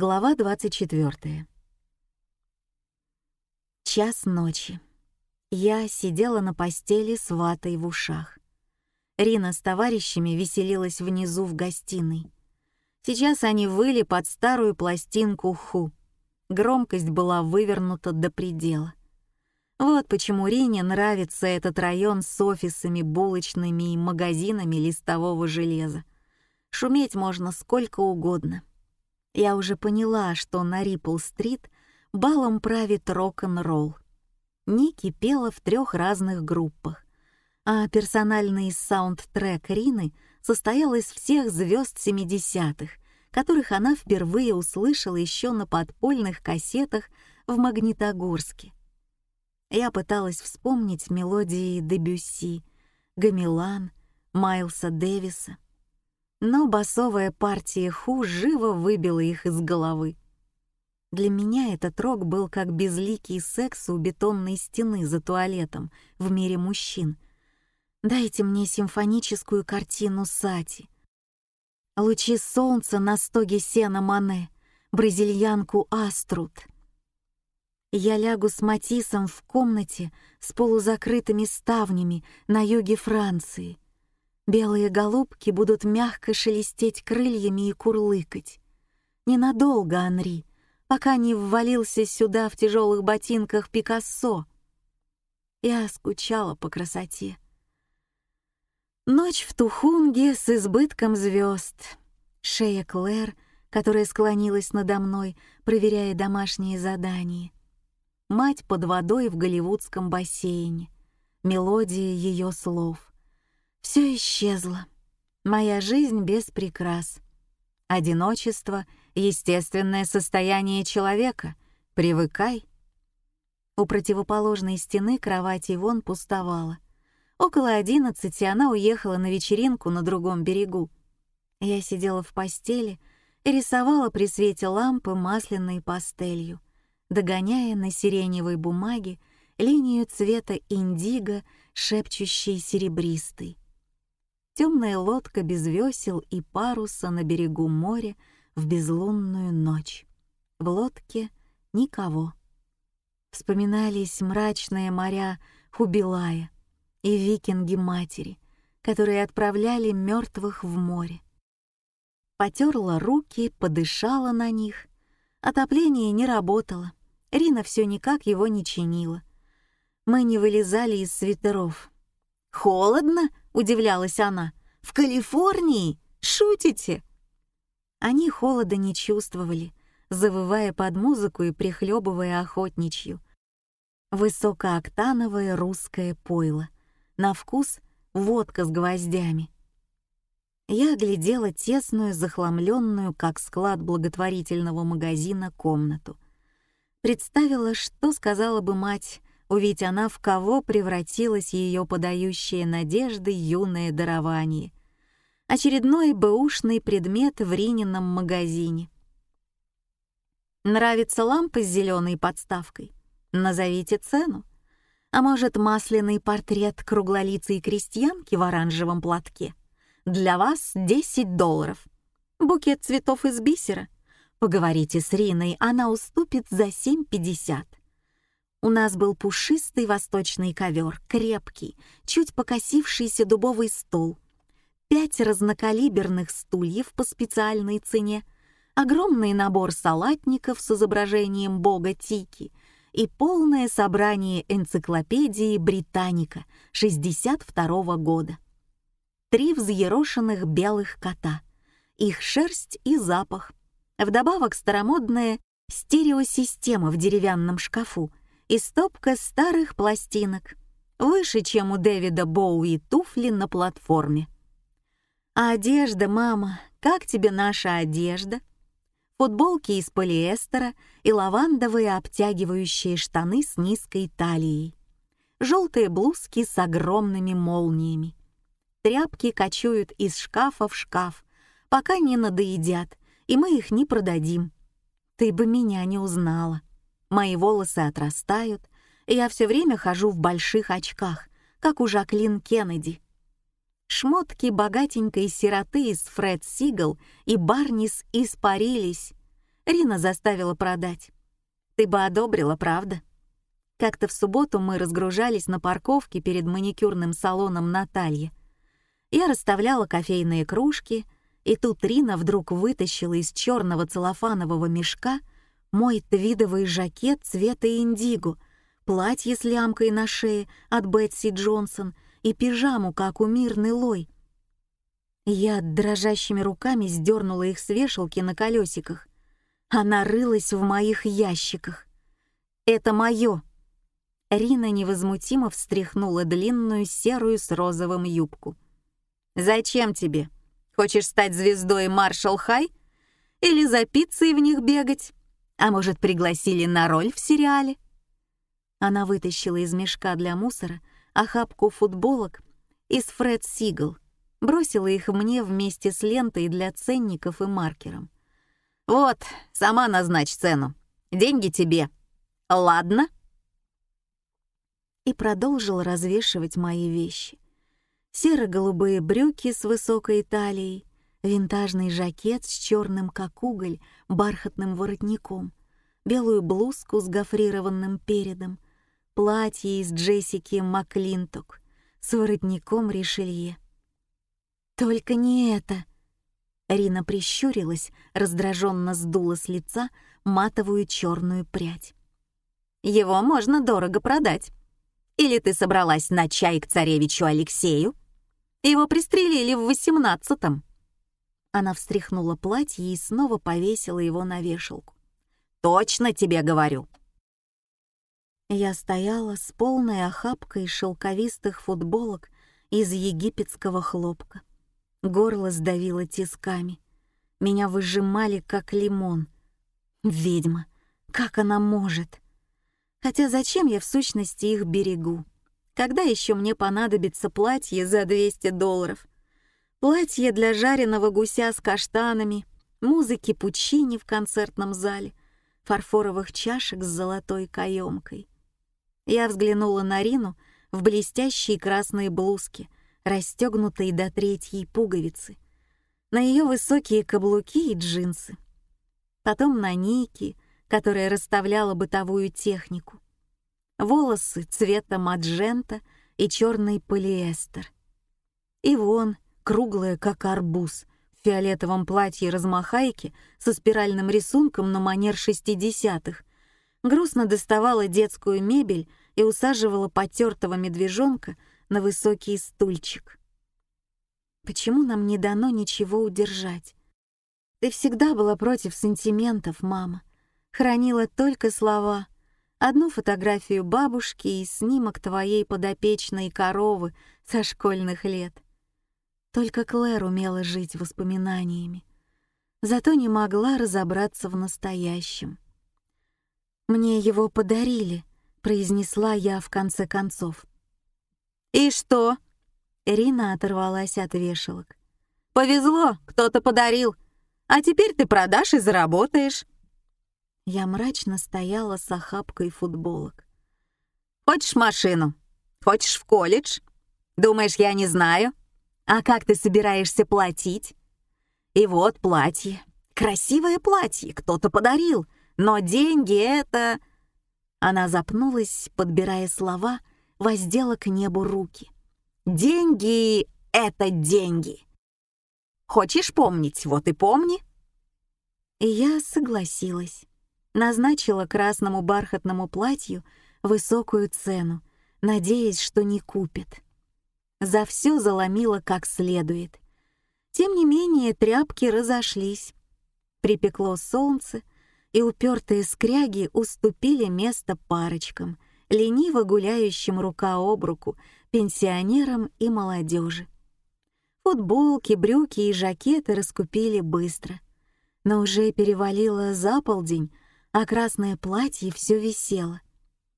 Глава 24. Час ночи. Я сидела на постели с ватой в ушах. Рина с товарищами веселилась внизу в гостиной. Сейчас они выли под старую пластинку ху. Громкость была вывернута до предела. Вот почему Рине нравится этот район с офисами, булочными и магазинами листового железа. Шуметь можно сколько угодно. Я уже поняла, что на Рипл-стрит балом правит рок-н-ролл. Ники пела в трех разных группах, а персональный саундтрек Рины состоял из всех звезд 70-х, которых она впервые услышала еще на подпольных кассетах в Магнитогорске. Я пыталась вспомнить мелодии Дебюсси, Гамилан, Майлса Дэвиса — но басовая партия Ху живо выбила их из головы. Для меня этот рок был как безликий секс у бетонной стены за туалетом в мире мужчин. Дайте мне симфоническую картину Сати. Лучи солнца на стоге сена Мане, бразильянку Аструт. Я лягу с Матисом в комнате с полузакрытыми ставнями на юге Франции — Белые голубки будут мягко шелестеть крыльями и курлыкать. Ненадолго, Анри, пока не ввалился сюда в тяжелых ботинках Пикассо. Я скучала по красоте. Ночь в Тухунге с избытком звезд. Шея Клэр, которая склонилась надо мной, проверяя домашние задания. Мать под водой в голливудском бассейне. Мелодия ее слов. Все исчезло. Моя жизнь без прикрас. Одиночество — естественное состояние человека. Привыкай. У противоположной стены кровать Ивон пустовала. Около одиннадцати она уехала на вечеринку на другом берегу. Я сидела в постели и рисовала при свете лампы масляной пастелью, догоняя на сиреневой бумаге линию цвета индиго, шепчущей серебристый темная лодка без весел и паруса на берегу моря в безлунную ночь. В лодке никого. Вспоминались мрачные моря Хубилая и викинги-матери, которые отправляли мертвых в море. Потерла руки, подышала на них. Отопление не работало. Рина все никак его не чинила. Мы не вылезали из свитеров. «Холодно?» — удивлялась она. «В Калифорнии? Шутите?» Они холода не чувствовали, завывая под музыку и прихлебывая охотничью. Высокооктановое русское пойло. На вкус — водка с гвоздями. Я глядела тесную, захламленную, как склад благотворительного магазина, комнату. Представила, что сказала бы мать, увидеть она, в кого превратилась ее подающая надежды юное дарование. Очередной бэушный предмет в Ринином магазине. Нравится лампа с зеленой подставкой? Назовите цену. А может, масляный портрет круглолицей крестьянки в оранжевом платке? Для вас 10 долларов. Букет цветов из бисера. Поговорите с Риной, она уступит за 7,50. У нас был пушистый восточный ковер, крепкий, чуть покосившийся дубовый стол, пять разнокалиберных стульев по специальной цене, огромный набор салатников с изображением бога Тики и полное собрание энциклопедии «Британика» 62 -го года. Три взъерошенных белых кота, их шерсть и запах. Вдобавок старомодная стереосистема в деревянном шкафу — и стопка старых пластинок, выше, чем у Дэвида Боуи туфли на платформе. А одежда, мама, как тебе наша одежда? Футболки из полиэстера и лавандовые обтягивающие штаны с низкой талией. Желтые блузки с огромными молниями. Тряпки кочуют из шкафа в шкаф, пока не надоедят, и мы их не продадим. Ты бы меня не узнала. Мои волосы отрастают, и я все время хожу в больших очках, как у Жаклин Кеннеди. Шмотки богатенькой сироты из Фред Сигал и Барнис испарились. Рина заставила продать. Ты бы одобрила, правда? Как-то в субботу мы разгружались на парковке перед маникюрным салоном Натальи. Я расставляла кофейные кружки, и тут Рина вдруг вытащила из черного целлофанового мешка мой твидовый жакет цвета индиго, платье с лямкой на шее от Бетси Джонсон и пижаму, как у Мирны Лой. Я дрожащими руками сдернула их с вешалки на колесиках. Она рылась в моих ящиках. «Это мое!» Рина невозмутимо встряхнула длинную серую с розовым юбку. «Зачем тебе? Хочешь стать звездой Маршал Хай? Или за пиццей в них бегать? А может, пригласили на роль в сериале?» Она вытащила из мешка для мусора охапку футболок из Фред Сигл, бросила их мне вместе с лентой для ценников и маркером. «Вот, сама назначь цену. Деньги тебе. Ладно?» и продолжил развешивать мои вещи. Серо-голубые брюки с высокой талией, винтажный жакет с черным как уголь бархатным воротником, белую блузку с гофрированным передом, платье из Джессики Маклинток с воротником решелье. «Только не это!» Рина прищурилась, раздраженно сдула с лица матовую черную прядь. «Его можно дорого продать. Или ты собралась на чай к царевичу Алексею? Его пристрелили в восемнадцатом». Она встряхнула платье и снова повесила его на вешалку. «Точно тебе говорю!» Я стояла с полной охапкой шелковистых футболок из египетского хлопка. Горло сдавило тисками. Меня выжимали, как лимон. Ведьма, как она может? Хотя зачем я в сущности их берегу? Когда еще мне понадобится платье за 200 долларов? Платье для жареного гуся с каштанами, музыки Пучини в концертном зале, фарфоровых чашек с золотой каемкой. Я взглянула на Рину в блестящей красной блузке, расстегнутой до третьей пуговицы, на ее высокие каблуки и джинсы. Потом на Ники — которая расставляла бытовую технику. Волосы цвета маджента и черный полиэстер. И вон, круглая, как арбуз, в фиолетовом платье размахайки со спиральным рисунком на манер шестидесятых, грустно доставала детскую мебель и усаживала потертого медвежонка на высокий стульчик. Почему нам не дано ничего удержать? Ты всегда была против сантиментов, мама хранила только слова, одну фотографию бабушки и снимок твоей подопечной коровы со школьных лет. Только Клэр умела жить воспоминаниями, зато не могла разобраться в настоящем. «Мне его подарили», — произнесла я в конце концов. «И что?» — Рина оторвалась от вешалок. «Повезло, кто-то подарил, а теперь ты продашь и заработаешь». Я мрачно стояла с охапкой футболок. «Хочешь машину? Хочешь в колледж? Думаешь, я не знаю? А как ты собираешься платить? И вот платье. Красивое платье, кто-то подарил. Но деньги — это...» Она запнулась, подбирая слова, воздела к небу руки. «Деньги — это деньги. Хочешь помнить, вот и помни». И я согласилась назначила красному бархатному платью высокую цену, надеясь, что не купит. За все заломила как следует. Тем не менее тряпки разошлись. Припекло солнце, и упертые скряги уступили место парочкам, лениво гуляющим рука об руку пенсионерам и молодежи. Футболки, брюки и жакеты раскупили быстро. Но уже перевалило за полдень, а красное платье все висело.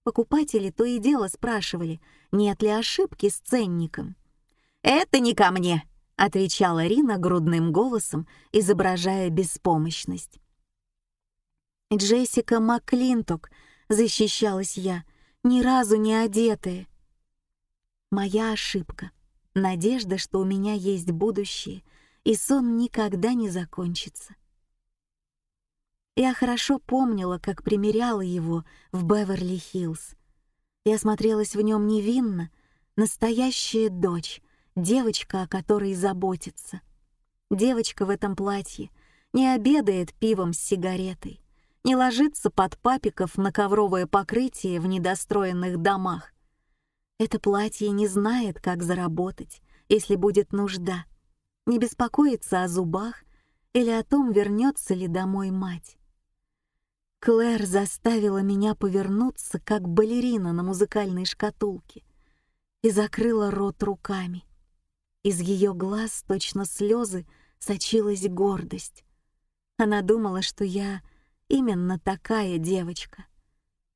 Покупатели то и дело спрашивали, нет ли ошибки с ценником. «Это не ко мне», — отвечала Рина грудным голосом, изображая беспомощность. «Джессика Маклинток», — защищалась я, ни разу не одетая. Моя ошибка. Надежда, что у меня есть будущее, и сон никогда не закончится. Я хорошо помнила, как примеряла его в Беверли-Хиллз. Я смотрелась в нем невинно, настоящая дочь, девочка, о которой заботится. Девочка в этом платье не обедает пивом с сигаретой, не ложится под папиков на ковровое покрытие в недостроенных домах. Это платье не знает, как заработать, если будет нужда, не беспокоится о зубах или о том, вернется ли домой мать. Клэр заставила меня повернуться, как балерина на музыкальной шкатулке, и закрыла рот руками. Из ее глаз, точно слезы, сочилась гордость. Она думала, что я именно такая девочка.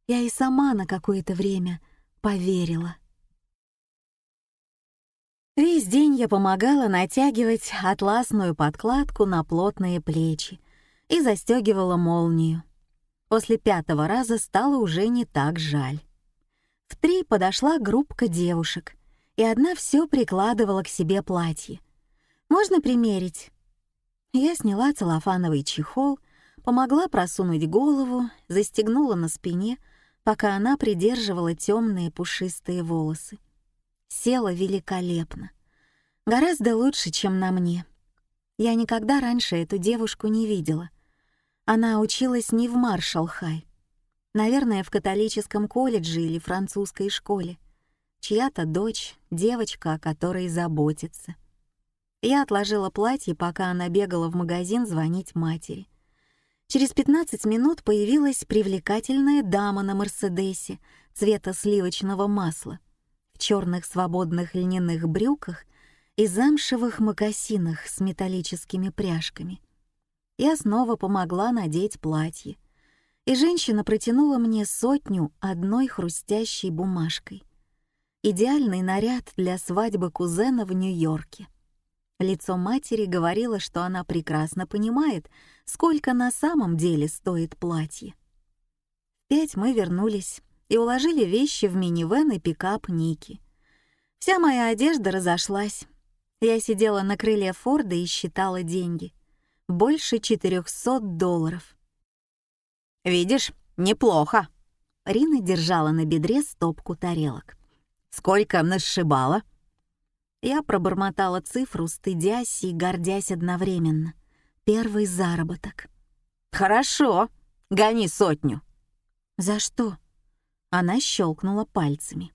Я и сама на какое-то время поверила. Весь день я помогала натягивать атласную подкладку на плотные плечи и застегивала молнию. После пятого раза стало уже не так жаль. В три подошла группка девушек, и одна все прикладывала к себе платье. «Можно примерить?» Я сняла целлофановый чехол, помогла просунуть голову, застегнула на спине, пока она придерживала темные пушистые волосы. Села великолепно. Гораздо лучше, чем на мне. Я никогда раньше эту девушку не видела. Она училась не в Маршалл-Хай. Наверное, в католическом колледже или французской школе. Чья-то дочь, девочка, о которой заботится. Я отложила платье, пока она бегала в магазин звонить матери. Через 15 минут появилась привлекательная дама на Мерседесе цвета сливочного масла, в черных свободных льняных брюках и замшевых мокасинах с металлическими пряжками я снова помогла надеть платье, и женщина протянула мне сотню одной хрустящей бумажкой. Идеальный наряд для свадьбы кузена в Нью-Йорке. Лицо матери говорило, что она прекрасно понимает, сколько на самом деле стоит платье. В пять мы вернулись и уложили вещи в минивэн и пикап Ники. Вся моя одежда разошлась. Я сидела на крыле Форда и считала деньги — больше 400 долларов. «Видишь, неплохо». Рина держала на бедре стопку тарелок. «Сколько насшибала?» Я пробормотала цифру, стыдясь и гордясь одновременно. Первый заработок. «Хорошо, гони сотню». «За что?» Она щелкнула пальцами.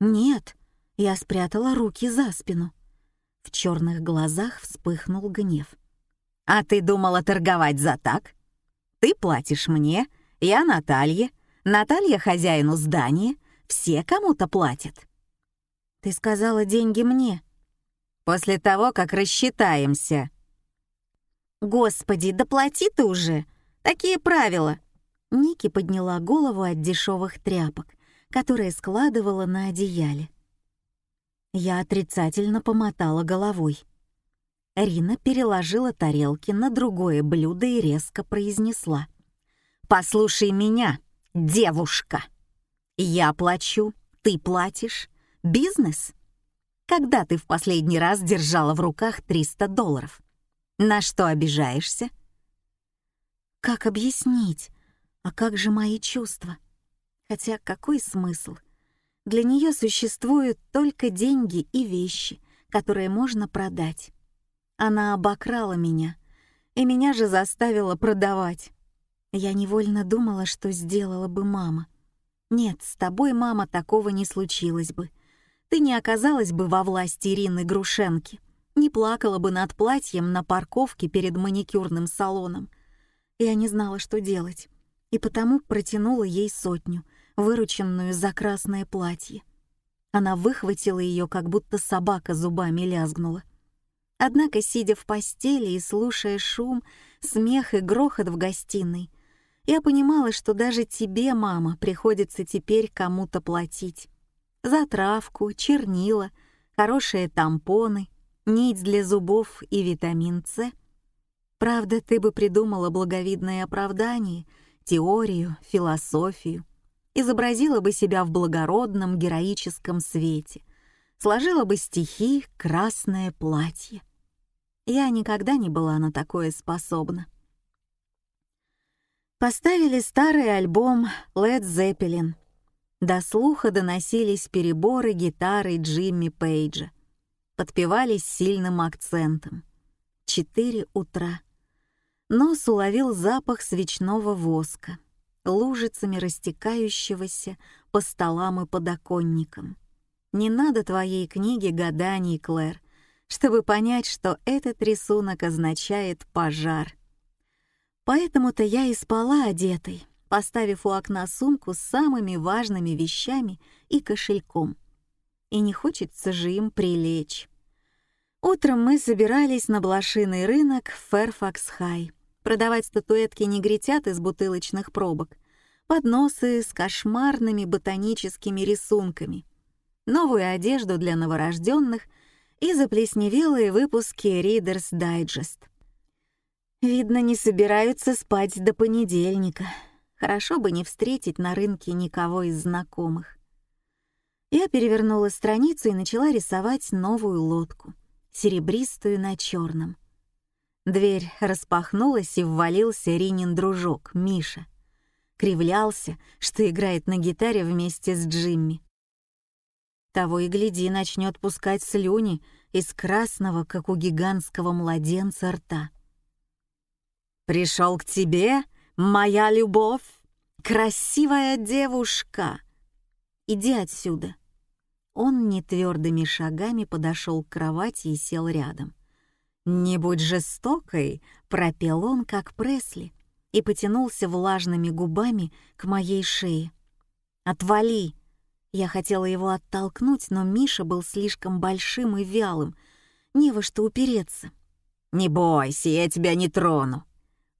«Нет», я спрятала руки за спину. В черных глазах вспыхнул гнев. «А ты думала торговать за так? Ты платишь мне, я Наталье, Наталья хозяину здания, все кому-то платят». «Ты сказала деньги мне». «После того, как рассчитаемся». «Господи, да ты уже! Такие правила!» Ники подняла голову от дешевых тряпок, которые складывала на одеяле. Я отрицательно помотала головой. Рина переложила тарелки на другое блюдо и резко произнесла. «Послушай меня, девушка! Я плачу, ты платишь. Бизнес? Когда ты в последний раз держала в руках 300 долларов? На что обижаешься?» «Как объяснить? А как же мои чувства? Хотя какой смысл? Для нее существуют только деньги и вещи, которые можно продать. Она обокрала меня, и меня же заставила продавать. Я невольно думала, что сделала бы мама. Нет, с тобой, мама, такого не случилось бы. Ты не оказалась бы во власти Ирины Грушенки, не плакала бы над платьем на парковке перед маникюрным салоном. Я не знала, что делать, и потому протянула ей сотню, вырученную за красное платье. Она выхватила ее, как будто собака зубами лязгнула. Однако, сидя в постели и слушая шум, смех и грохот в гостиной, я понимала, что даже тебе, мама, приходится теперь кому-то платить. За травку, чернила, хорошие тампоны, нить для зубов и витамин С. Правда, ты бы придумала благовидное оправдание, теорию, философию, изобразила бы себя в благородном героическом свете, сложила бы стихи «Красное платье». Я никогда не была на такое способна. Поставили старый альбом Led Zeppelin. До слуха доносились переборы гитары Джимми Пейджа. Подпевались сильным акцентом. Четыре утра. Нос уловил запах свечного воска, лужицами растекающегося по столам и подоконникам. Не надо твоей книги гаданий, Клэр, чтобы понять, что этот рисунок означает пожар. Поэтому-то я и спала одетой, поставив у окна сумку с самыми важными вещами и кошельком. И не хочется же им прилечь. Утром мы собирались на блошиный рынок в Фэрфакс-Хай продавать статуэтки негритят из бутылочных пробок, подносы с кошмарными ботаническими рисунками, новую одежду для новорожденных и заплесневелые выпуски Reader's Digest. Видно, не собираются спать до понедельника. Хорошо бы не встретить на рынке никого из знакомых. Я перевернула страницу и начала рисовать новую лодку, серебристую на черном. Дверь распахнулась и ввалился Ринин дружок, Миша. Кривлялся, что играет на гитаре вместе с Джимми. Того и гляди, начнет пускать слюни из красного, как у гигантского младенца, рта. «Пришел к тебе, моя любовь, красивая девушка! Иди отсюда!» Он нетвердыми шагами подошел к кровати и сел рядом. «Не будь жестокой!» — пропел он, как Пресли, и потянулся влажными губами к моей шее. «Отвали!» Я хотела его оттолкнуть, но Миша был слишком большим и вялым, не во что упереться. «Не бойся, я тебя не трону!»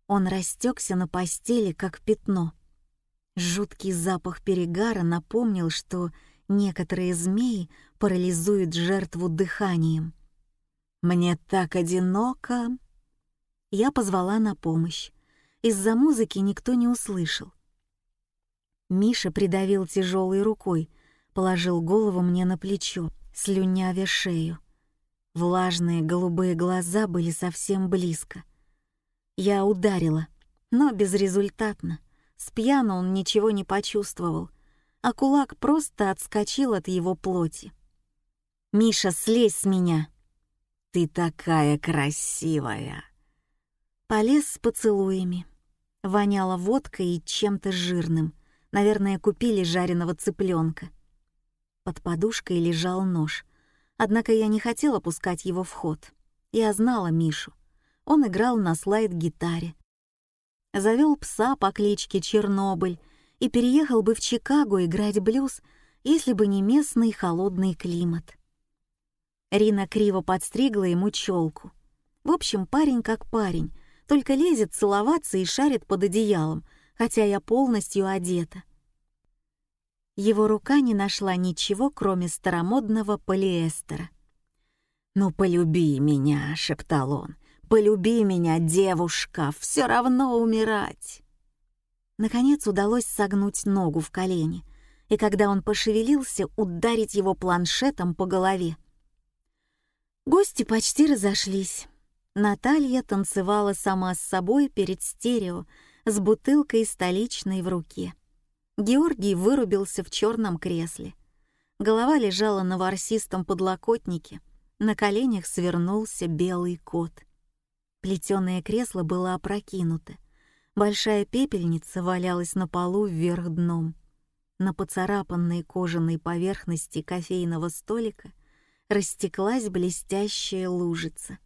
Он растекся на постели, как пятно. Жуткий запах перегара напомнил, что некоторые змеи парализуют жертву дыханием. «Мне так одиноко!» Я позвала на помощь. Из-за музыки никто не услышал. Миша придавил тяжелой рукой, положил голову мне на плечо, слюнявя шею. Влажные голубые глаза были совсем близко — я ударила, но безрезультатно. С он ничего не почувствовал, а кулак просто отскочил от его плоти. «Миша, слезь с меня!» «Ты такая красивая!» Полез с поцелуями. Воняло водкой и чем-то жирным. Наверное, купили жареного цыпленка. Под подушкой лежал нож. Однако я не хотела пускать его в ход. Я знала Мишу он играл на слайд-гитаре. Завел пса по кличке Чернобыль и переехал бы в Чикаго играть блюз, если бы не местный холодный климат. Рина криво подстригла ему челку. В общем, парень как парень, только лезет целоваться и шарит под одеялом, хотя я полностью одета. Его рука не нашла ничего, кроме старомодного полиэстера. «Ну, полюби меня», — шептал он, Полюби меня, девушка, все равно умирать. Наконец удалось согнуть ногу в колени, и когда он пошевелился, ударить его планшетом по голове. Гости почти разошлись. Наталья танцевала сама с собой перед стерео с бутылкой столичной в руке. Георгий вырубился в черном кресле. Голова лежала на ворсистом подлокотнике, на коленях свернулся белый кот. Плетёное кресло было опрокинуто. Большая пепельница валялась на полу вверх дном. На поцарапанной кожаной поверхности кофейного столика растеклась блестящая лужица.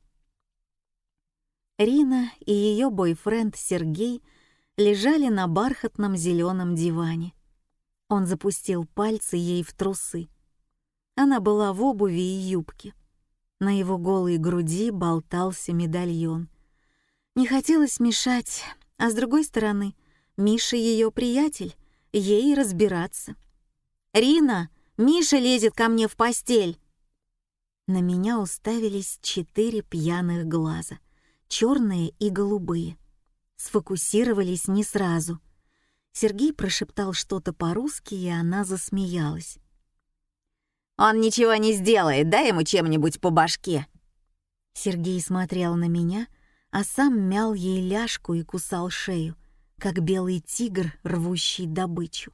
Рина и ее бойфренд Сергей лежали на бархатном зеленом диване. Он запустил пальцы ей в трусы. Она была в обуви и юбке. На его голой груди болтался медальон. Не хотелось мешать, а с другой стороны, Миша ее приятель, ей разбираться. «Рина, Миша лезет ко мне в постель!» На меня уставились четыре пьяных глаза, черные и голубые. Сфокусировались не сразу. Сергей прошептал что-то по-русски, и она засмеялась. Он ничего не сделает, дай ему чем-нибудь по башке». Сергей смотрел на меня, а сам мял ей ляжку и кусал шею, как белый тигр, рвущий добычу.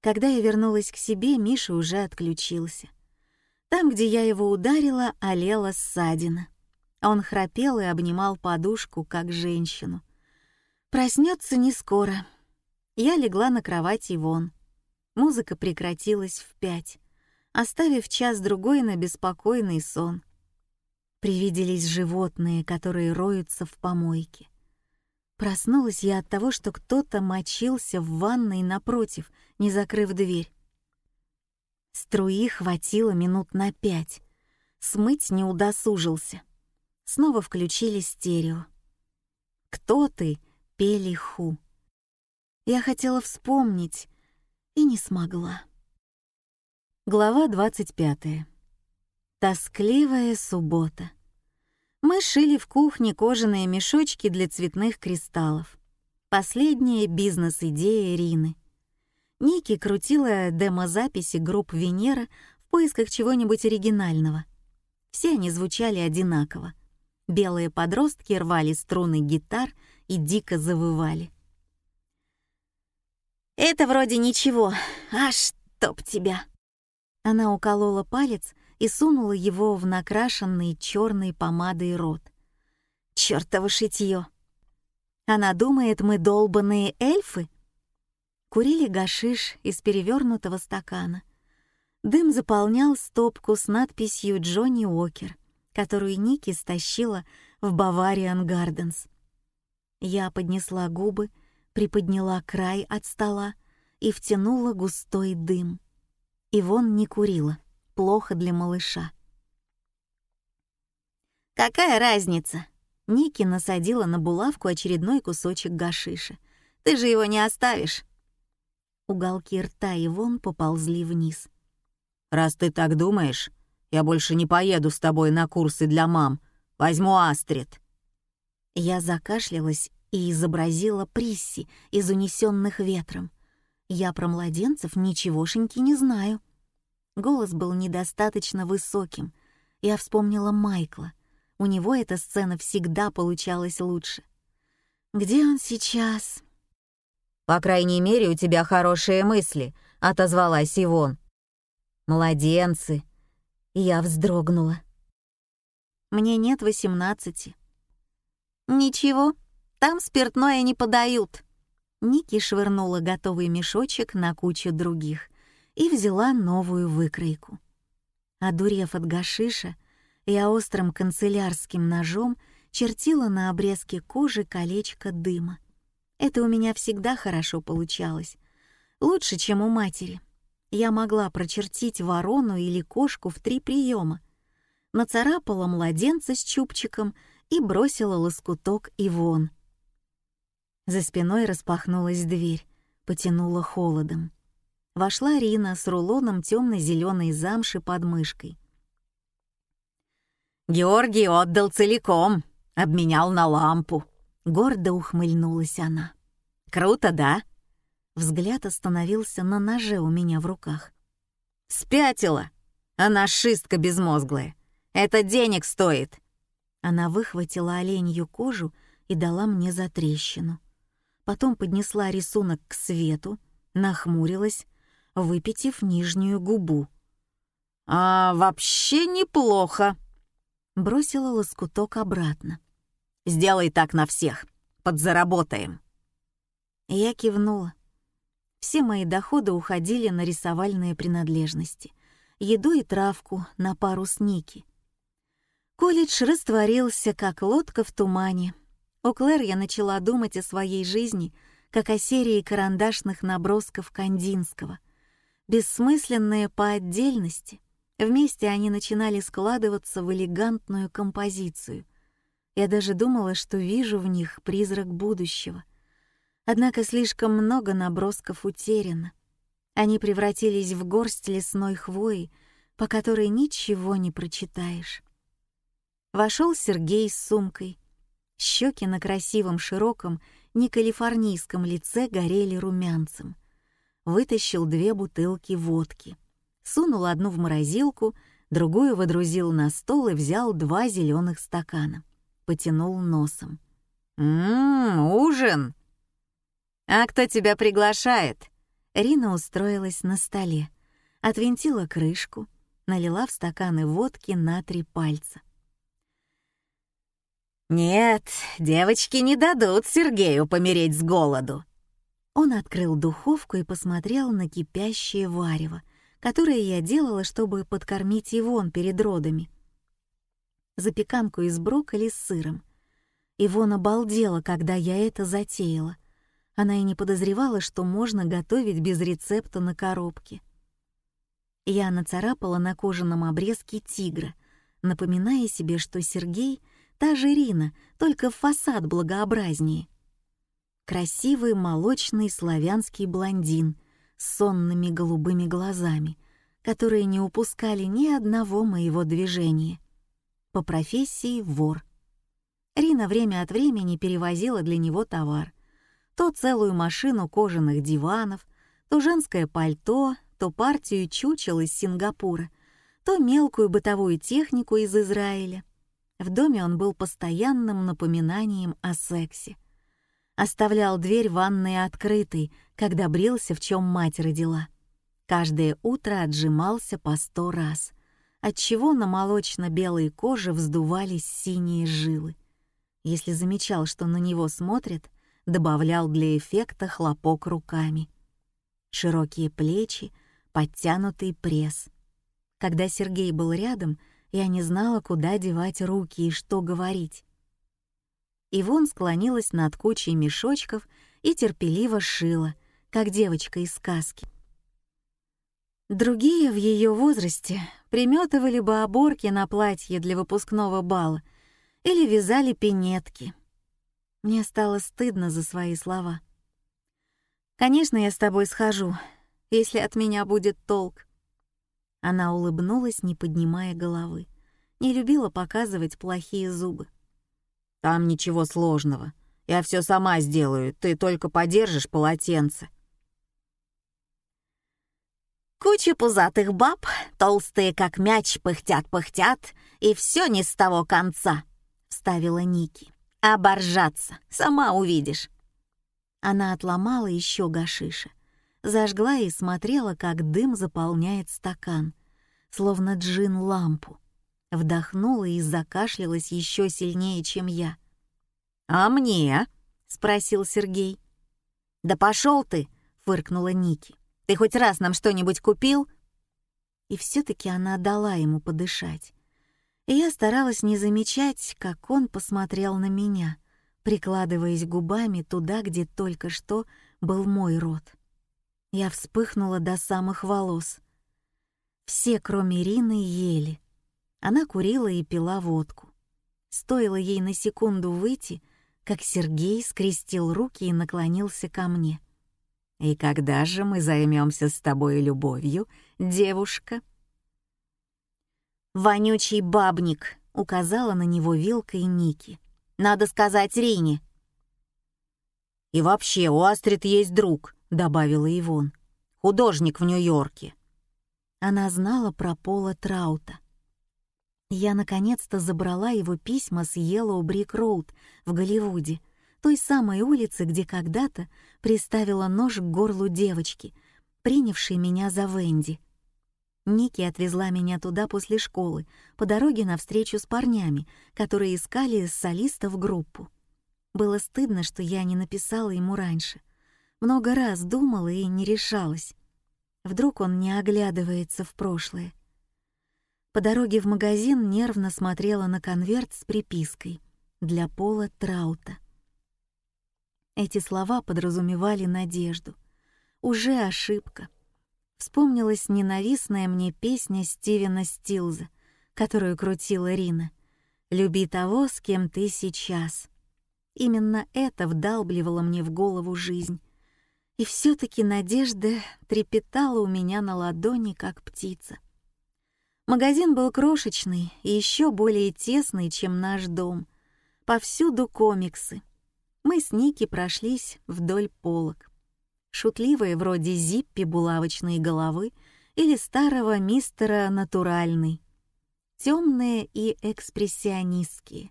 Когда я вернулась к себе, Миша уже отключился. Там, где я его ударила, олела ссадина. Он храпел и обнимал подушку, как женщину. Проснется не скоро. Я легла на кровати вон. Музыка прекратилась в пять, оставив час-другой на беспокойный сон. Привиделись животные, которые роются в помойке. Проснулась я от того, что кто-то мочился в ванной напротив, не закрыв дверь. Струи хватило минут на пять. Смыть не удосужился. Снова включили стерео. «Кто ты?» — пели ху. Я хотела вспомнить и не смогла. Глава 25. Тоскливая суббота. Мы шили в кухне кожаные мешочки для цветных кристаллов. Последняя бизнес-идея Рины. Ники крутила демозаписи групп Венера в поисках чего-нибудь оригинального. Все они звучали одинаково. Белые подростки рвали струны гитар и дико завывали. «Это вроде ничего, а чтоб тебя!» Она уколола палец и сунула его в накрашенный черной помадой рот. Чёртово шитье! Она думает, мы долбанные эльфы? Курили гашиш из перевернутого стакана. Дым заполнял стопку с надписью «Джонни Уокер», которую Ники стащила в Бавариан Гарденс. Я поднесла губы, приподняла край от стола и втянула густой дым. Ивон не курила плохо для малыша. «Какая разница?» Ники насадила на булавку очередной кусочек гашиша. «Ты же его не оставишь!» Уголки рта Ивон поползли вниз. «Раз ты так думаешь, я больше не поеду с тобой на курсы для мам. Возьму Астрид». Я закашлялась и изобразила Присси из «Унесенных ветром». Я про младенцев ничегошеньки не знаю. Голос был недостаточно высоким. Я вспомнила Майкла. У него эта сцена всегда получалась лучше. Где он сейчас? «По крайней мере, у тебя хорошие мысли», — отозвалась Ивон. «Младенцы». Я вздрогнула. «Мне нет восемнадцати». «Ничего, там спиртное не подают». Ники швырнула готовый мешочек на кучу других и взяла новую выкройку. Одурев от гашиша, я острым канцелярским ножом чертила на обрезке кожи колечко дыма. Это у меня всегда хорошо получалось. Лучше, чем у матери. Я могла прочертить ворону или кошку в три приема. Нацарапала младенца с чубчиком и бросила лоскуток и вон. За спиной распахнулась дверь, потянула холодом вошла Рина с рулоном темно-зеленой замши под мышкой. «Георгий отдал целиком, обменял на лампу», — гордо ухмыльнулась она. «Круто, да?» Взгляд остановился на ноже у меня в руках. «Спятила! Она шистка безмозглая! Это денег стоит!» Она выхватила оленью кожу и дала мне затрещину. Потом поднесла рисунок к свету, нахмурилась, выпитив нижнюю губу. «А вообще неплохо», — бросила лоскуток обратно. «Сделай так на всех, подзаработаем». Я кивнула. Все мои доходы уходили на рисовальные принадлежности, еду и травку на пару с Ники. Колледж растворился, как лодка в тумане. У Клэр я начала думать о своей жизни, как о серии карандашных набросков Кандинского — бессмысленные по отдельности, вместе они начинали складываться в элегантную композицию. Я даже думала, что вижу в них призрак будущего. Однако слишком много набросков утеряно. Они превратились в горсть лесной хвои, по которой ничего не прочитаешь. Вошел Сергей с сумкой. Щеки на красивом, широком, не калифорнийском лице горели румянцем вытащил две бутылки водки, сунул одну в морозилку, другую водрузил на стол и взял два зеленых стакана. Потянул носом. «Ммм, ужин!» «А кто тебя приглашает?» Рина устроилась на столе, отвинтила крышку, налила в стаканы водки на три пальца. «Нет, девочки не дадут Сергею помереть с голоду». Он открыл духовку и посмотрел на кипящее варево, которое я делала, чтобы подкормить Ивон перед родами. Запеканку из брокколи с сыром. Ивон обалдела, когда я это затеяла. Она и не подозревала, что можно готовить без рецепта на коробке. Я нацарапала на кожаном обрезке тигра, напоминая себе, что Сергей — Та же Ирина, только фасад благообразнее. Красивый молочный славянский блондин с сонными голубыми глазами, которые не упускали ни одного моего движения. По профессии вор. Рина время от времени перевозила для него товар. То целую машину кожаных диванов, то женское пальто, то партию чучел из Сингапура, то мелкую бытовую технику из Израиля — в доме он был постоянным напоминанием о сексе. Оставлял дверь ванной открытой, когда брился, в чем мать родила. Каждое утро отжимался по сто раз, отчего на молочно-белой коже вздувались синие жилы. Если замечал, что на него смотрят, добавлял для эффекта хлопок руками. Широкие плечи, подтянутый пресс. Когда Сергей был рядом — я не знала, куда девать руки и что говорить. Ивон склонилась над кучей мешочков и терпеливо шила, как девочка из сказки. Другие в ее возрасте приметывали бы оборки на платье для выпускного бала или вязали пинетки. Мне стало стыдно за свои слова. «Конечно, я с тобой схожу, если от меня будет толк», она улыбнулась, не поднимая головы. Не любила показывать плохие зубы. «Там ничего сложного. Я все сама сделаю, ты только подержишь полотенце». Куча пузатых баб, толстые как мяч, пыхтят-пыхтят, и все не с того конца, — ставила Ники. Оборжаться, сама увидишь. Она отломала еще гашиша зажгла и смотрела, как дым заполняет стакан, словно джин лампу. Вдохнула и закашлялась еще сильнее, чем я. «А мне?» — спросил Сергей. «Да пошел ты!» — фыркнула Ники. «Ты хоть раз нам что-нибудь купил?» И все-таки она дала ему подышать. Я старалась не замечать, как он посмотрел на меня, прикладываясь губами туда, где только что был мой рот. Я вспыхнула до самых волос. Все, кроме Ирины, ели. Она курила и пила водку. Стоило ей на секунду выйти, как Сергей скрестил руки и наклонился ко мне. «И когда же мы займемся с тобой любовью, девушка?» «Вонючий бабник», — указала на него вилкой Ники. «Надо сказать Рине». «И вообще, у Астрид есть друг», добавила Ивон. «Художник в Нью-Йорке». Она знала про Пола Траута. Я наконец-то забрала его письма с Yellow Brick Road в Голливуде, той самой улице, где когда-то приставила нож к горлу девочки, принявшей меня за Венди. Ники отвезла меня туда после школы, по дороге навстречу с парнями, которые искали солиста в группу. Было стыдно, что я не написала ему раньше — много раз думала и не решалась. Вдруг он не оглядывается в прошлое. По дороге в магазин нервно смотрела на конверт с припиской «Для Пола Траута». Эти слова подразумевали надежду. Уже ошибка. Вспомнилась ненавистная мне песня Стивена Стилза, которую крутила Рина. «Люби того, с кем ты сейчас». Именно это вдалбливало мне в голову жизнь. И все-таки надежда трепетала у меня на ладони, как птица. Магазин был крошечный и еще более тесный, чем наш дом. Повсюду комиксы. Мы с Ники прошлись вдоль полок. Шутливые вроде Зиппи булавочные головы или старого мистера Натуральный. Темные и экспрессионистские.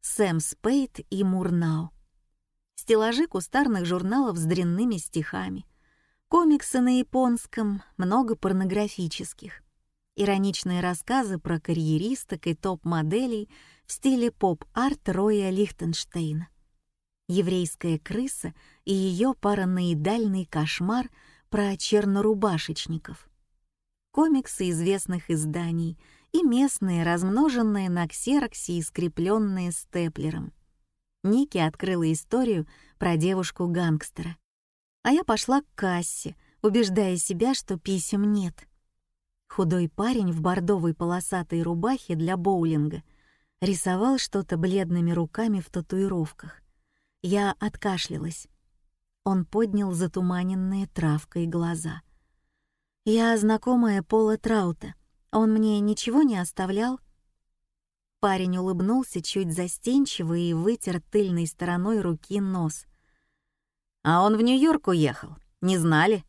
Сэм Спейт и Мурнау. стеллажи кустарных журналов с дрянными стихами, комиксы на японском, много порнографических, ироничные рассказы про карьеристок и топ-моделей в стиле поп-арт Роя Лихтенштейна, еврейская крыса и ее параноидальный кошмар про чернорубашечников, комиксы известных изданий и местные, размноженные на ксероксе и скрепленные степлером — Ники открыла историю про девушку-гангстера. А я пошла к кассе, убеждая себя, что писем нет. Худой парень в бордовой полосатой рубахе для боулинга рисовал что-то бледными руками в татуировках. Я откашлялась. Он поднял затуманенные травкой глаза. «Я знакомая Пола Траута. Он мне ничего не оставлял?» Парень улыбнулся чуть застенчиво и вытер тыльной стороной руки нос. «А он в Нью-Йорк уехал. Не знали?»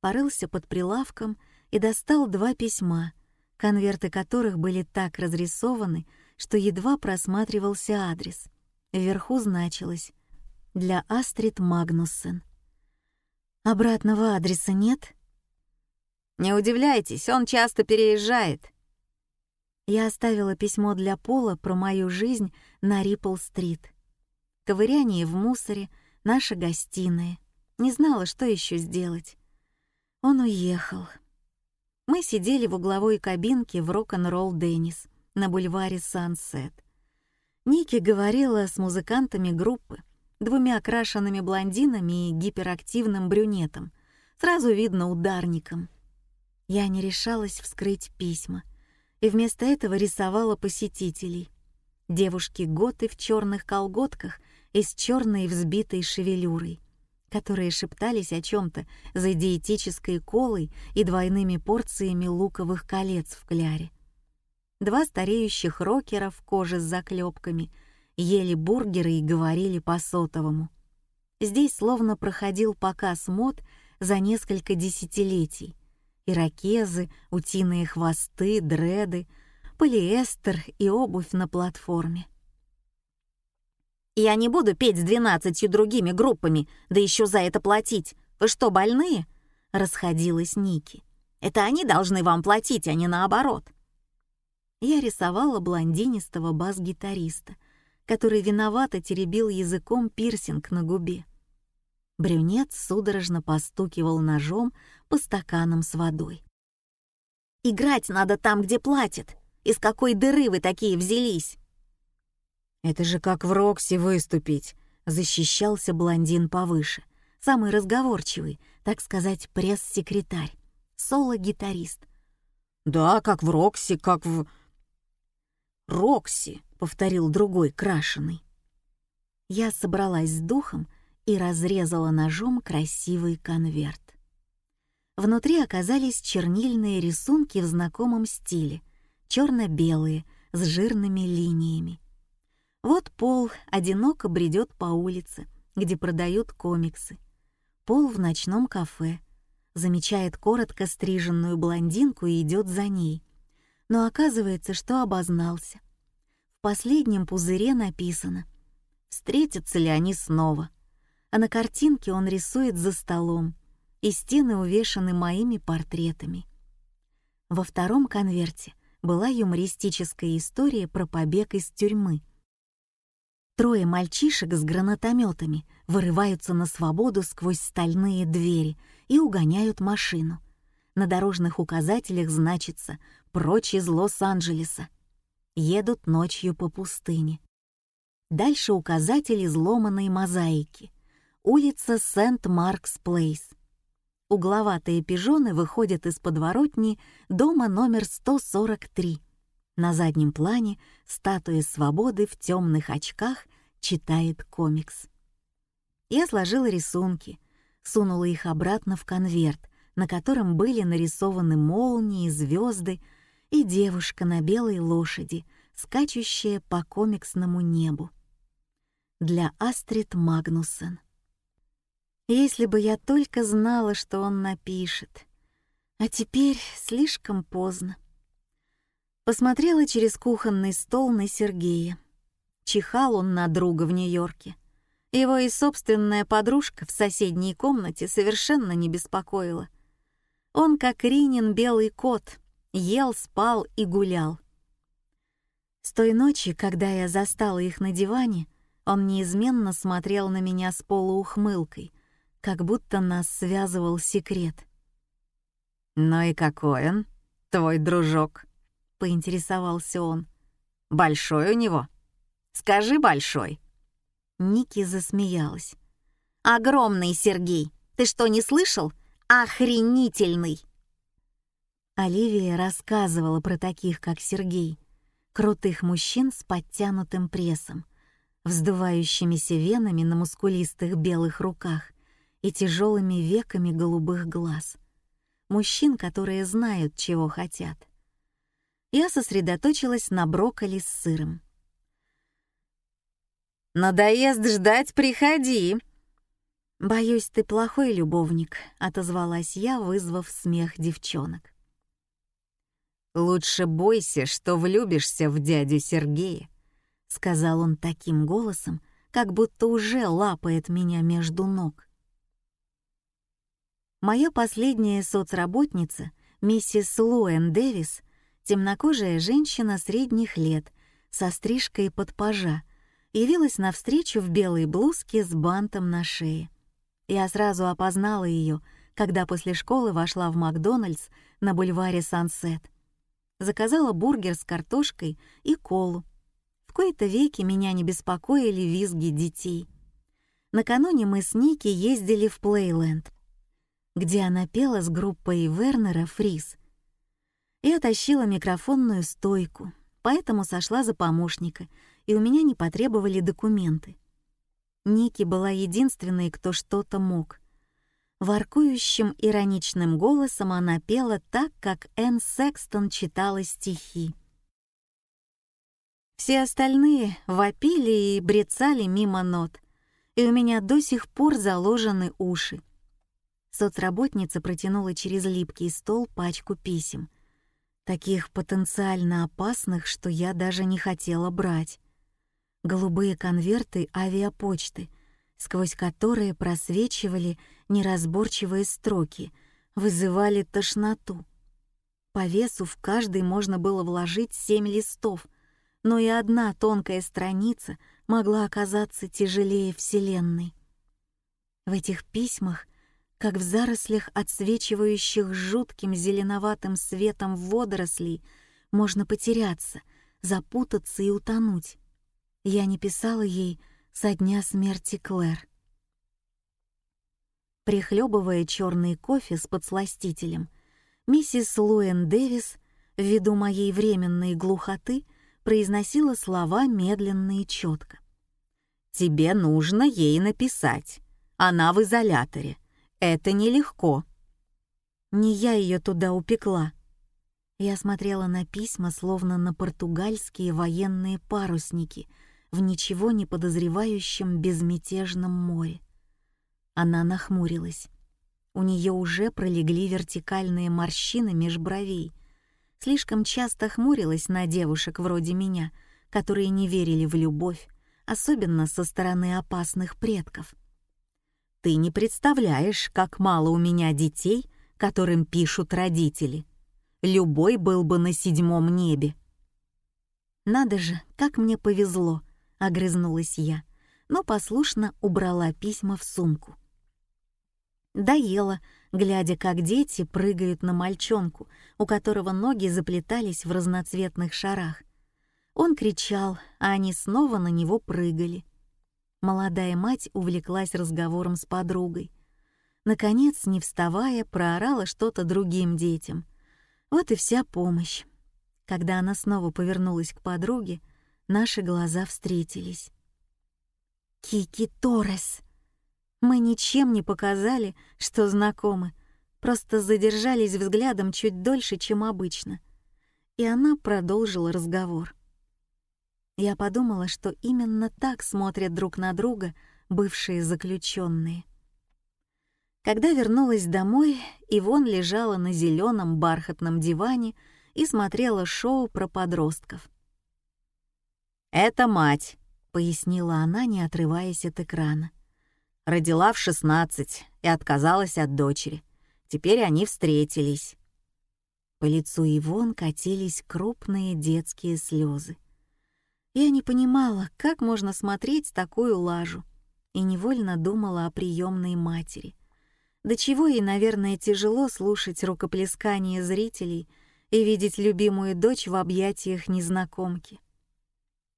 Порылся под прилавком и достал два письма, конверты которых были так разрисованы, что едва просматривался адрес. Вверху значилось «Для Астрид Магнуссен». «Обратного адреса нет?» «Не удивляйтесь, он часто переезжает. Я оставила письмо для Пола про мою жизнь на Риппл-стрит. Ковыряние в мусоре, наша гостиная. Не знала, что еще сделать. Он уехал. Мы сидели в угловой кабинке в рок-н-ролл Деннис на бульваре Сансет. Ники говорила с музыкантами группы, двумя окрашенными блондинами и гиперактивным брюнетом, сразу видно ударником. Я не решалась вскрыть письма — и вместо этого рисовала посетителей. Девушки-готы в черных колготках и с черной взбитой шевелюрой, которые шептались о чем-то за диетической колой и двойными порциями луковых колец в кляре. Два стареющих рокера в коже с заклепками ели бургеры и говорили по сотовому. Здесь словно проходил показ мод за несколько десятилетий, ирокезы, утиные хвосты, дреды, полиэстер и обувь на платформе. «Я не буду петь с двенадцатью другими группами, да еще за это платить. Вы что, больные?» — расходилась Ники. «Это они должны вам платить, а не наоборот». Я рисовала блондинистого бас-гитариста, который виновато теребил языком пирсинг на губе. Брюнет судорожно постукивал ножом по стаканам с водой. «Играть надо там, где платят. Из какой дыры вы такие взялись?» «Это же как в Роксе выступить», — защищался блондин повыше. Самый разговорчивый, так сказать, пресс-секретарь. Соло-гитарист. «Да, как в Роксе, как в...» «Рокси», — повторил другой крашеный. Я собралась с духом и разрезала ножом красивый конверт. Внутри оказались чернильные рисунки в знакомом стиле, черно-белые, с жирными линиями. Вот Пол одиноко бредет по улице, где продают комиксы. Пол в ночном кафе, замечает коротко стриженную блондинку и идет за ней. Но оказывается, что обознался. В последнем пузыре написано «Встретятся ли они снова?» а на картинке он рисует за столом, и стены увешаны моими портретами. Во втором конверте была юмористическая история про побег из тюрьмы. Трое мальчишек с гранатометами вырываются на свободу сквозь стальные двери и угоняют машину. На дорожных указателях значится «Прочь из Лос-Анджелеса». Едут ночью по пустыне. Дальше указатели изломанной мозаики — улица Сент-Маркс-Плейс. Угловатые пижоны выходят из подворотни дома номер 143. На заднем плане статуя свободы в темных очках читает комикс. Я сложила рисунки, сунула их обратно в конверт, на котором были нарисованы молнии, звезды и девушка на белой лошади, скачущая по комиксному небу. Для Астрид Магнусон. Если бы я только знала, что он напишет. А теперь слишком поздно. Посмотрела через кухонный стол на Сергея. Чихал он на друга в Нью-Йорке. Его и собственная подружка в соседней комнате совершенно не беспокоила. Он, как Ринин белый кот, ел, спал и гулял. С той ночи, когда я застала их на диване, он неизменно смотрел на меня с полуухмылкой, как будто нас связывал секрет. «Ну и какой он, твой дружок?» — поинтересовался он. «Большой у него? Скажи большой». Ники засмеялась. «Огромный, Сергей! Ты что, не слышал? Охренительный!» Оливия рассказывала про таких, как Сергей, крутых мужчин с подтянутым прессом, вздувающимися венами на мускулистых белых руках и тяжелыми веками голубых глаз. Мужчин, которые знают, чего хотят. Я сосредоточилась на брокколи с сыром. «Надоест ждать, приходи!» «Боюсь, ты плохой любовник», — отозвалась я, вызвав смех девчонок. «Лучше бойся, что влюбишься в дядю Сергея», — сказал он таким голосом, как будто уже лапает меня между ног. Моя последняя соцработница, миссис Луэн Дэвис, темнокожая женщина средних лет, со стрижкой под пажа, явилась навстречу в белой блузке с бантом на шее. Я сразу опознала ее, когда после школы вошла в Макдональдс на бульваре Сансет. Заказала бургер с картошкой и колу. В кои-то веки меня не беспокоили визги детей. Накануне мы с Ники ездили в Плейленд, где она пела с группой Вернера «Фриз». Я тащила микрофонную стойку, поэтому сошла за помощника — и у меня не потребовали документы. Ники была единственной, кто что-то мог. Воркующим ироничным голосом она пела так, как Энн Секстон читала стихи. Все остальные вопили и брецали мимо нот, и у меня до сих пор заложены уши. Соцработница протянула через липкий стол пачку писем, таких потенциально опасных, что я даже не хотела брать голубые конверты авиапочты, сквозь которые просвечивали неразборчивые строки, вызывали тошноту. По весу в каждый можно было вложить семь листов, но и одна тонкая страница могла оказаться тяжелее Вселенной. В этих письмах, как в зарослях отсвечивающих жутким зеленоватым светом водорослей, можно потеряться, запутаться и утонуть. Я не писала ей со дня смерти Клэр. Прихлебывая черный кофе с подсластителем, миссис Луэн Дэвис, ввиду моей временной глухоты, произносила слова медленно и четко. «Тебе нужно ей написать. Она в изоляторе. Это нелегко». Не я ее туда упекла. Я смотрела на письма, словно на португальские военные парусники — в ничего не подозревающем безмятежном море. Она нахмурилась. У нее уже пролегли вертикальные морщины меж бровей. Слишком часто хмурилась на девушек вроде меня, которые не верили в любовь, особенно со стороны опасных предков. «Ты не представляешь, как мало у меня детей, которым пишут родители. Любой был бы на седьмом небе». Надо же, как мне повезло — огрызнулась я, но послушно убрала письма в сумку. Доела, глядя, как дети прыгают на мальчонку, у которого ноги заплетались в разноцветных шарах. Он кричал, а они снова на него прыгали. Молодая мать увлеклась разговором с подругой. Наконец, не вставая, проорала что-то другим детям. Вот и вся помощь. Когда она снова повернулась к подруге, Наши глаза встретились. «Кики Торрес!» Мы ничем не показали, что знакомы, просто задержались взглядом чуть дольше, чем обычно. И она продолжила разговор. Я подумала, что именно так смотрят друг на друга бывшие заключенные. Когда вернулась домой, Ивон лежала на зеленом бархатном диване и смотрела шоу про подростков. «Это мать», пояснила она, не отрываясь от экрана. Родила в 16 и отказалась от дочери. Теперь они встретились. По лицу Ивон катились крупные детские слезы. Я не понимала, как можно смотреть такую лажу, и невольно думала о приемной матери. До чего ей, наверное, тяжело слушать рукоплескание зрителей и видеть любимую дочь в объятиях незнакомки.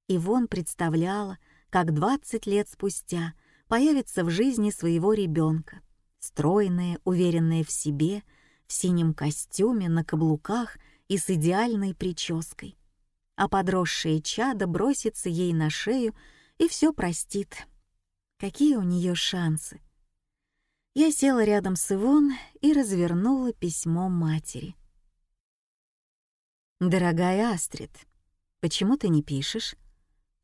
Ивон представляла, как 20 лет спустя появится в жизни своего ребенка, стройная, уверенная в себе, в синем костюме, на каблуках и с идеальной прической а подросшее чадо бросится ей на шею и все простит. Какие у нее шансы? Я села рядом с Ивон и развернула письмо матери. «Дорогая Астрид, почему ты не пишешь?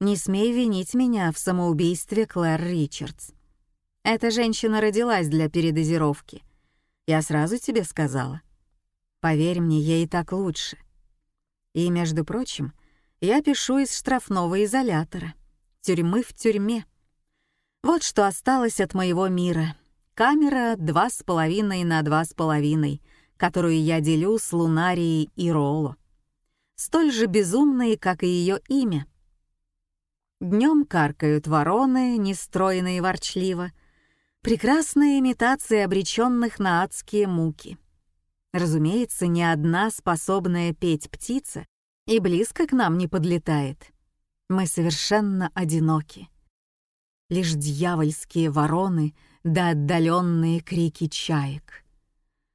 Не смей винить меня в самоубийстве Клэр Ричардс. Эта женщина родилась для передозировки. Я сразу тебе сказала. Поверь мне, ей так лучше. И, между прочим, я пишу из штрафного изолятора. Тюрьмы в тюрьме. Вот что осталось от моего мира. Камера два с половиной на два с половиной, которую я делю с Лунарией и Ролло. Столь же безумные, как и ее имя. Днем каркают вороны, нестройные ворчливо. Прекрасная имитация обреченных на адские муки. Разумеется, ни одна способная петь птица и близко к нам не подлетает. Мы совершенно одиноки. Лишь дьявольские вороны да отдаленные крики чаек.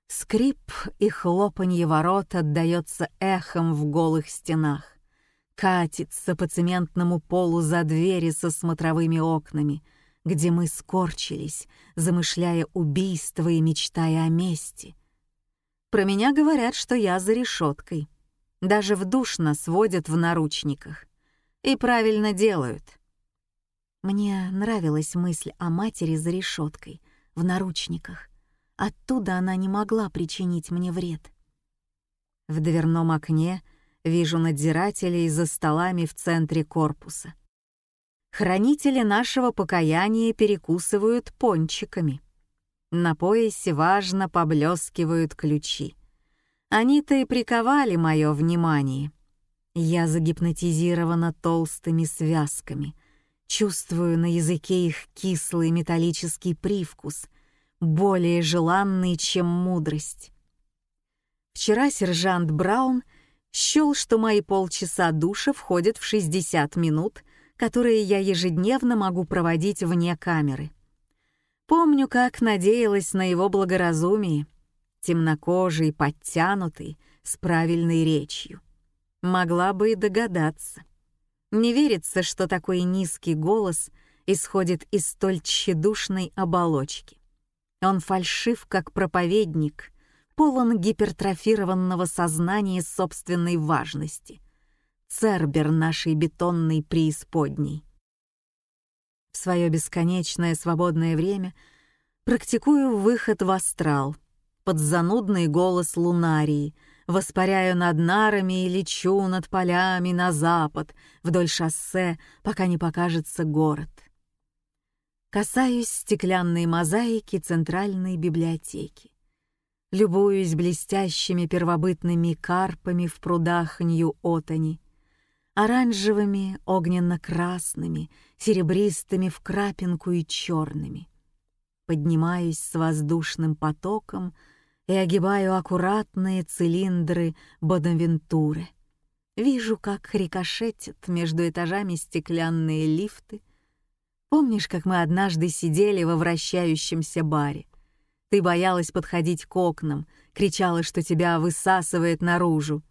Скрип и хлопанье ворот отдается эхом в голых стенах, катится по цементному полу за двери со смотровыми окнами, где мы скорчились, замышляя убийство и мечтая о мести. Про меня говорят, что я за решеткой — даже в душ нас водят в наручниках. И правильно делают. Мне нравилась мысль о матери за решеткой, в наручниках. Оттуда она не могла причинить мне вред. В дверном окне вижу надзирателей за столами в центре корпуса. Хранители нашего покаяния перекусывают пончиками. На поясе важно поблескивают ключи. Они-то и приковали мое внимание. Я загипнотизирована толстыми связками, чувствую на языке их кислый металлический привкус, более желанный, чем мудрость. Вчера сержант Браун счел, что мои полчаса душа входят в 60 минут, которые я ежедневно могу проводить вне камеры. Помню, как надеялась на его благоразумие — темнокожий, подтянутый, с правильной речью. Могла бы и догадаться. Не верится, что такой низкий голос исходит из столь тщедушной оболочки. Он фальшив, как проповедник, полон гипертрофированного сознания собственной важности. Цербер нашей бетонной преисподней. В свое бесконечное свободное время практикую выход в астрал — под занудный голос лунарии, воспаряю над нарами и лечу над полями на запад, вдоль шоссе, пока не покажется город. Касаюсь стеклянной мозаики Центральной библиотеки. Любуюсь блестящими первобытными карпами в прудах Нью-Отани, оранжевыми, огненно-красными, серебристыми в крапинку и черными. Поднимаюсь с воздушным потоком — и огибаю аккуратные цилиндры Бонавентуры. Вижу, как рикошетят между этажами стеклянные лифты. Помнишь, как мы однажды сидели во вращающемся баре? Ты боялась подходить к окнам, кричала, что тебя высасывает наружу.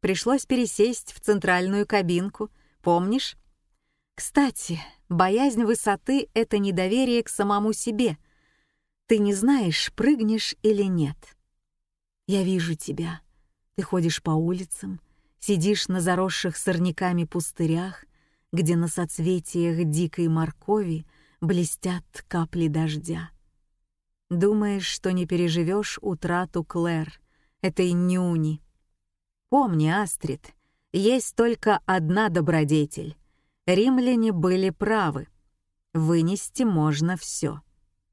Пришлось пересесть в центральную кабинку, помнишь? Кстати, боязнь высоты — это недоверие к самому себе. Ты не знаешь, прыгнешь или нет. Я вижу тебя. Ты ходишь по улицам, сидишь на заросших сорняками пустырях, где на соцветиях дикой моркови блестят капли дождя. Думаешь, что не переживешь утрату Клэр, этой нюни. Помни, Астрид, есть только одна добродетель римляне были правы. Вынести можно все.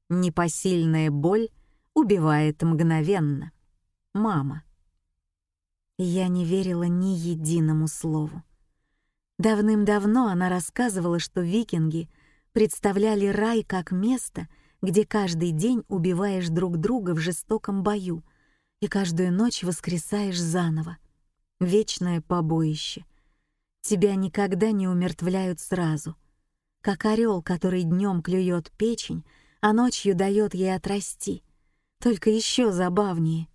Непосильная боль убивает мгновенно. Мама. Я не верила ни единому слову. Давным-давно она рассказывала, что викинги представляли рай как место, где каждый день убиваешь друг друга в жестоком бою и каждую ночь воскресаешь заново. Вечное побоище. Тебя никогда не умертвляют сразу. Как орел, который днем клюет печень, а ночью дает ей отрасти. Только еще забавнее.